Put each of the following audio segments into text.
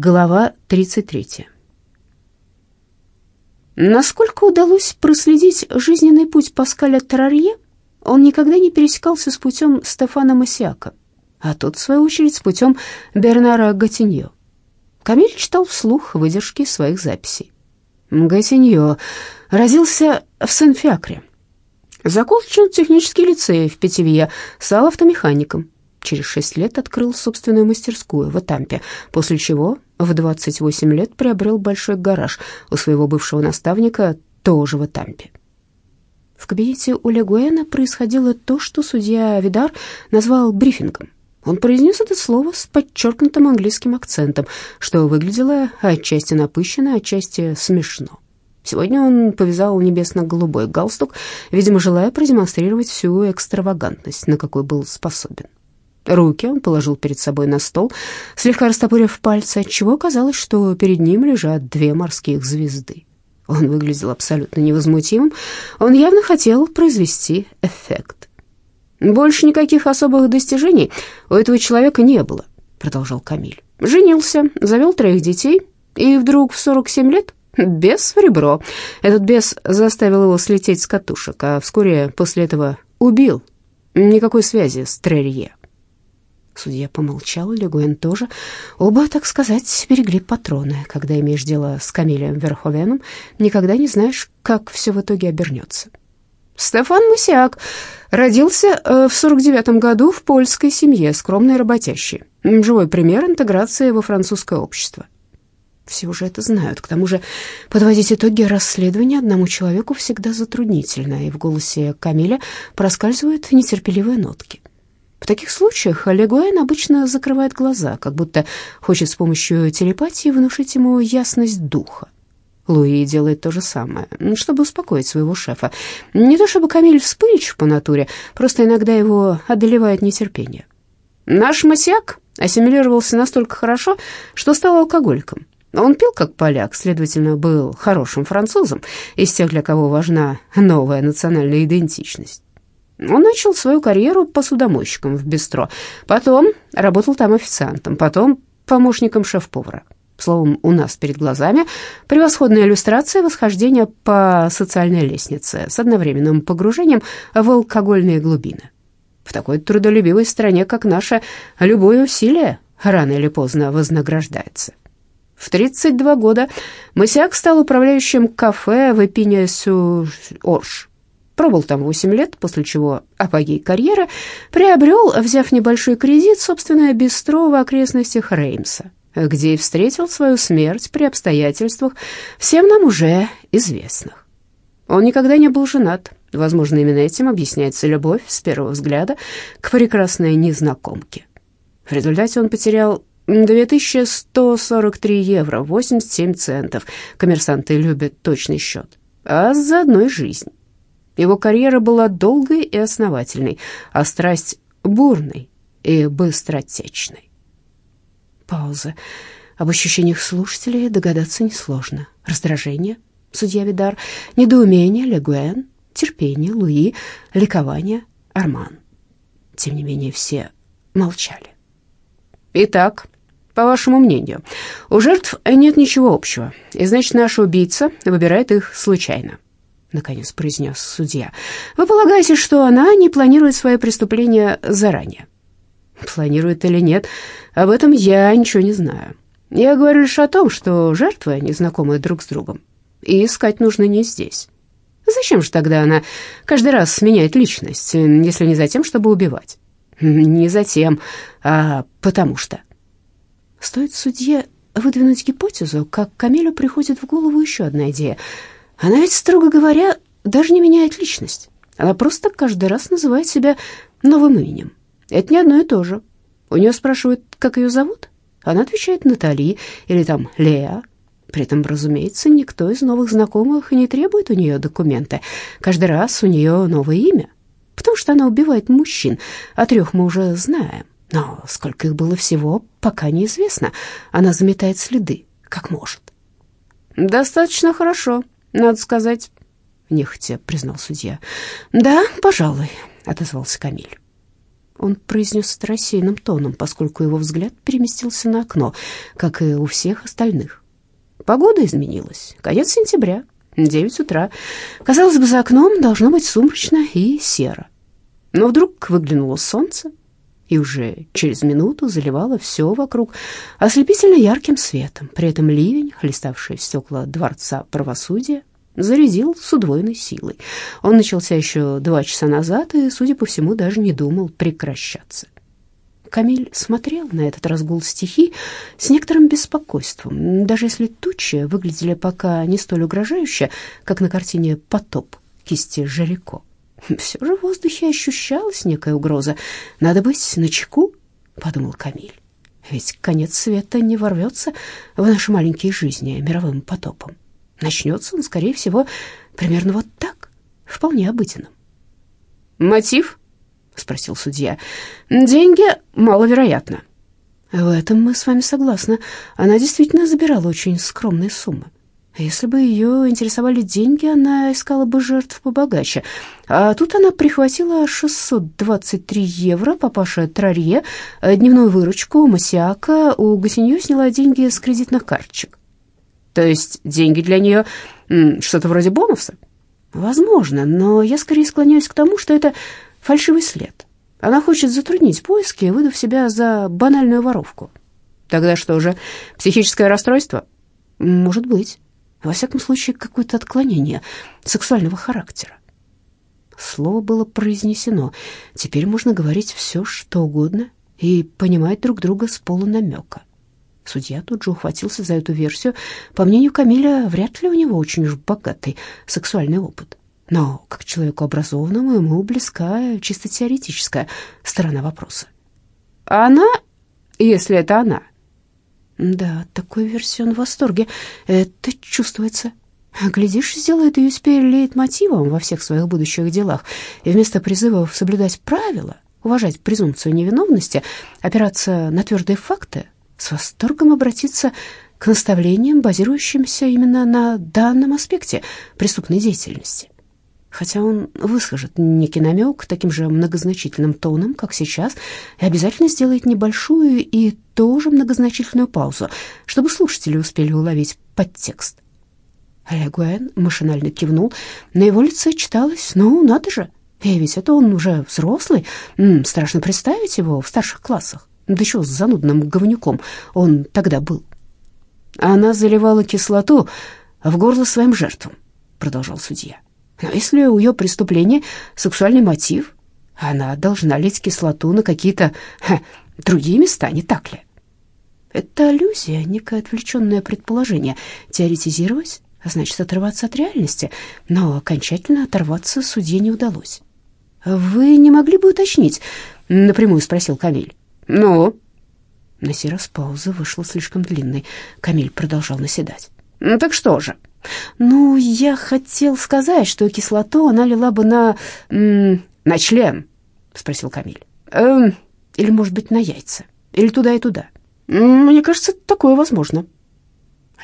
Глава 33. Насколько удалось проследить жизненный путь Паскаля Тарарье, он никогда не пересекался с путем Стефана Масиака, а тот, в свою очередь, с путем Бернара Гатиньо. Камиль читал вслух выдержки своих записей. Гатиньо родился в Сен-Фиакре. Закончил технический лицей в Петевье, стал автомехаником. Через шесть лет открыл собственную мастерскую в Этампе, после чего в 28 лет приобрел большой гараж у своего бывшего наставника, тоже в Этампе. В кабинете у Легуэна происходило то, что судья Видар назвал брифингом. Он произнес это слово с подчеркнутым английским акцентом, что выглядело отчасти напыщенно, отчасти смешно. Сегодня он повязал небесно-голубой галстук, видимо, желая продемонстрировать всю экстравагантность, на какой был способен. Руки он положил перед собой на стол, слегка растопырив пальцы, отчего казалось, что перед ним лежат две морских звезды. Он выглядел абсолютно невозмутимым, он явно хотел произвести эффект. «Больше никаких особых достижений у этого человека не было», — продолжал Камиль. «Женился, завел троих детей, и вдруг в 47 лет бес в ребро. Этот бес заставил его слететь с катушек, а вскоре после этого убил. Никакой связи с Трерье. Судья помолчал, Легуэн тоже. Оба, так сказать, берегли патроны. Когда имеешь дело с Камилем Верховеном, никогда не знаешь, как все в итоге обернется. Стефан Мусиак родился э, в 49 году в польской семье, скромной работящей. Живой пример интеграции во французское общество. Все уже это знают. К тому же подводить итоги расследования одному человеку всегда затруднительно, и в голосе Камиля проскальзывают нетерпеливые нотки. Таких случаях Легуэн обычно закрывает глаза, как будто хочет с помощью телепатии внушить ему ясность духа. Луи делает то же самое, чтобы успокоить своего шефа. Не то чтобы Камиль вспыльчив по натуре, просто иногда его одолевает нетерпение. Наш масяк ассимилировался настолько хорошо, что стал алкоголиком. Он пил как поляк, следовательно, был хорошим французом, из тех, для кого важна новая национальная идентичность. Он начал свою карьеру посудомойщиком в бистро, потом работал там официантом, потом помощником шеф-повара. Словом, у нас перед глазами превосходная иллюстрация восхождения по социальной лестнице с одновременным погружением в алкогольные глубины. В такой трудолюбивой стране, как наша, любое усилие рано или поздно вознаграждается. В 32 года Масяк стал управляющим кафе в Эпине-сю-Орш Пробыл там 8 лет, после чего апогей карьеры приобрел, взяв небольшой кредит, собственное бистро в окрестностях Реймса, где и встретил свою смерть при обстоятельствах, всем нам уже известных. Он никогда не был женат. Возможно, именно этим объясняется любовь с первого взгляда к прекрасной незнакомке. В результате он потерял 2143 евро 87 центов. Коммерсанты любят точный счет. А заодно и жизнь. Его карьера была долгой и основательной, а страсть бурной и быстротечной. Пауза. Об ощущениях слушателей догадаться несложно. Раздражение, судья Видар, недоумение, Легуэн, терпение, Луи, ликование, Арман. Тем не менее, все молчали. «Итак, по вашему мнению, у жертв нет ничего общего, и значит, наш убийца выбирает их случайно. — наконец произнес судья. «Вы полагаете, что она не планирует свое преступление заранее?» «Планирует или нет, об этом я ничего не знаю. Я говорю лишь о том, что жертвы не знакомы друг с другом, и искать нужно не здесь. Зачем же тогда она каждый раз меняет личность, если не за тем, чтобы убивать? Не за тем, а потому что...» Стоит судье выдвинуть гипотезу, как Камилю приходит в голову еще одна идея — она ведь, строго говоря, даже не меняет личность. Она просто каждый раз называет себя новым именем. Это не одно и то же. У нее спрашивают, как ее зовут. Она отвечает Натали или там Леа. При этом, разумеется, никто из новых знакомых не требует у нее документы. Каждый раз у нее новое имя, потому что она убивает мужчин. О трех мы уже знаем, но сколько их было всего, пока неизвестно. Она заметает следы, как может. «Достаточно хорошо», надо сказать, нехотя признал судья. Да, пожалуй, отозвался Камиль. Он произнес это рассеянным тоном, поскольку его взгляд переместился на окно, как и у всех остальных. Погода изменилась. Конец сентября, девять утра. Казалось бы, за окном должно быть сумрачно и серо. Но вдруг выглянуло солнце, и уже через минуту заливало все вокруг ослепительно ярким светом. При этом ливень, хлеставший в стекла Дворца правосудия, зарядил с удвоенной силой. Он начался еще два часа назад и, судя по всему, даже не думал прекращаться. Камиль смотрел на этот разгул стихий с некоторым беспокойством, даже если тучи выглядели пока не столь угрожающе, как на картине «Потоп» кисти Жарико. Все же в воздухе ощущалась некая угроза. «Надо быть начеку», — подумал Камиль. «Ведь конец света не ворвется в наши маленькие жизни мировым потопом. Начнется он, скорее всего, примерно вот так, вполне обыденным». «Мотив?» — спросил судья. «Деньги маловероятно». «В этом мы с вами согласны. Она действительно забирала очень скромные суммы. Если бы ее интересовали деньги, она искала бы жертв побогаче. А тут она прихватила 623 евро папаша Трарье, дневную выручку Масиака, у Гасиньо сняла деньги с кредитных карточек. То есть деньги для нее что-то вроде бонуса? Возможно, но я скорее склоняюсь к тому, что это фальшивый след. Она хочет затруднить поиски, выдав себя за банальную воровку. Тогда что же, психическое расстройство? Может быть. Во всяком случае, какое-то отклонение сексуального характера. Слово было произнесено. Теперь можно говорить все, что угодно, и понимать друг друга с полунамека. Судья тут же ухватился за эту версию. По мнению Камиля, вряд ли у него очень уж богатый сексуальный опыт. Но как человеку образованному ему близка чисто теоретическая сторона вопроса. Она, если это она, да, такой версии он в восторге. Это чувствуется. Глядишь, сделает ее теперь лейтмотивом во всех своих будущих делах. И вместо призывов соблюдать правила, уважать презумпцию невиновности, опираться на твердые факты, с восторгом обратиться к наставлениям, базирующимся именно на данном аспекте преступной деятельности хотя он выскажет некий намек таким же многозначительным тоном, как сейчас, и обязательно сделает небольшую и тоже многозначительную паузу, чтобы слушатели успели уловить подтекст. Легуэн машинально кивнул, на его лице читалось «Ну, надо же, и ведь это он уже взрослый, страшно представить его в старших классах, да что с занудным говнюком он тогда был». Она заливала кислоту в горло своим жертвам, продолжал судья. Но если у ее преступления сексуальный мотив, она должна лить кислоту на какие-то другие места, не так ли? Это аллюзия, некое отвлеченное предположение. Теоретизировать а значит отрываться от реальности, но окончательно оторваться судье не удалось. «Вы не могли бы уточнить?» — напрямую спросил Камиль. «Ну?» На сей раз пауза вышла слишком длинной. Камиль продолжал наседать. «Ну так что же?» «Ну, я хотел сказать, что кислоту она лила бы на... на член», — спросил Камиль. «Эм, или, может быть, на яйца. Или туда и туда. Мне кажется, такое возможно».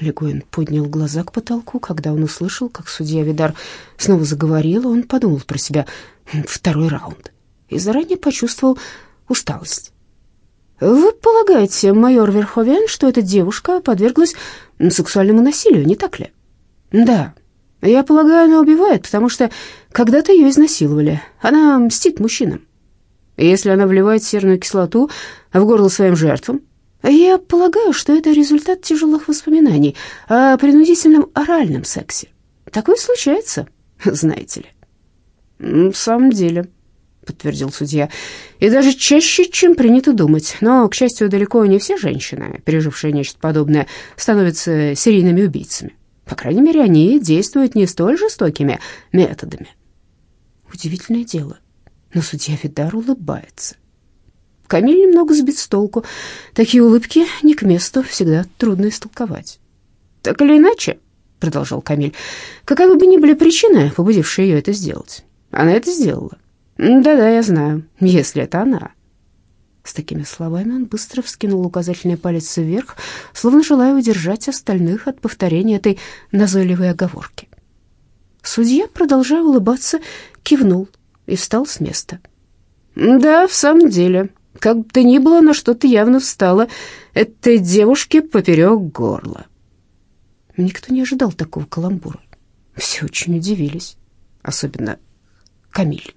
Легуин поднял глаза к потолку, когда он услышал, как судья Видар снова заговорил, он подумал про себя «второй раунд» и заранее почувствовал усталость. «Вы полагаете, майор Верховен, что эта девушка подверглась сексуальному насилию, не так ли?» Да, я полагаю, она убивает, потому что когда-то ее изнасиловали. Она мстит мужчинам. Если она вливает серную кислоту в горло своим жертвам, я полагаю, что это результат тяжелых воспоминаний о принудительном оральном сексе. Такое случается, знаете ли. В самом деле, подтвердил судья, и даже чаще, чем принято думать. Но, к счастью, далеко не все женщины, пережившие нечто подобное, становятся серийными убийцами. По крайней мере, они действуют не столь жестокими методами. Удивительное дело, но судья Видар улыбается. Камиль немного сбит с толку. Такие улыбки не к месту, всегда трудно истолковать. «Так или иначе», — продолжал Камиль, — «каковы бы ни были причины, побудившие ее это сделать, она это сделала. Да-да, я знаю, если это она». С такими словами он быстро вскинул указательный палец вверх, словно желая удержать остальных от повторения этой назойливой оговорки. Судья, продолжая улыбаться, кивнул и встал с места. Да, в самом деле, как бы то ни было, но что-то явно встало этой девушке поперек горла. Никто не ожидал такого каламбура. Все очень удивились, особенно Камиль.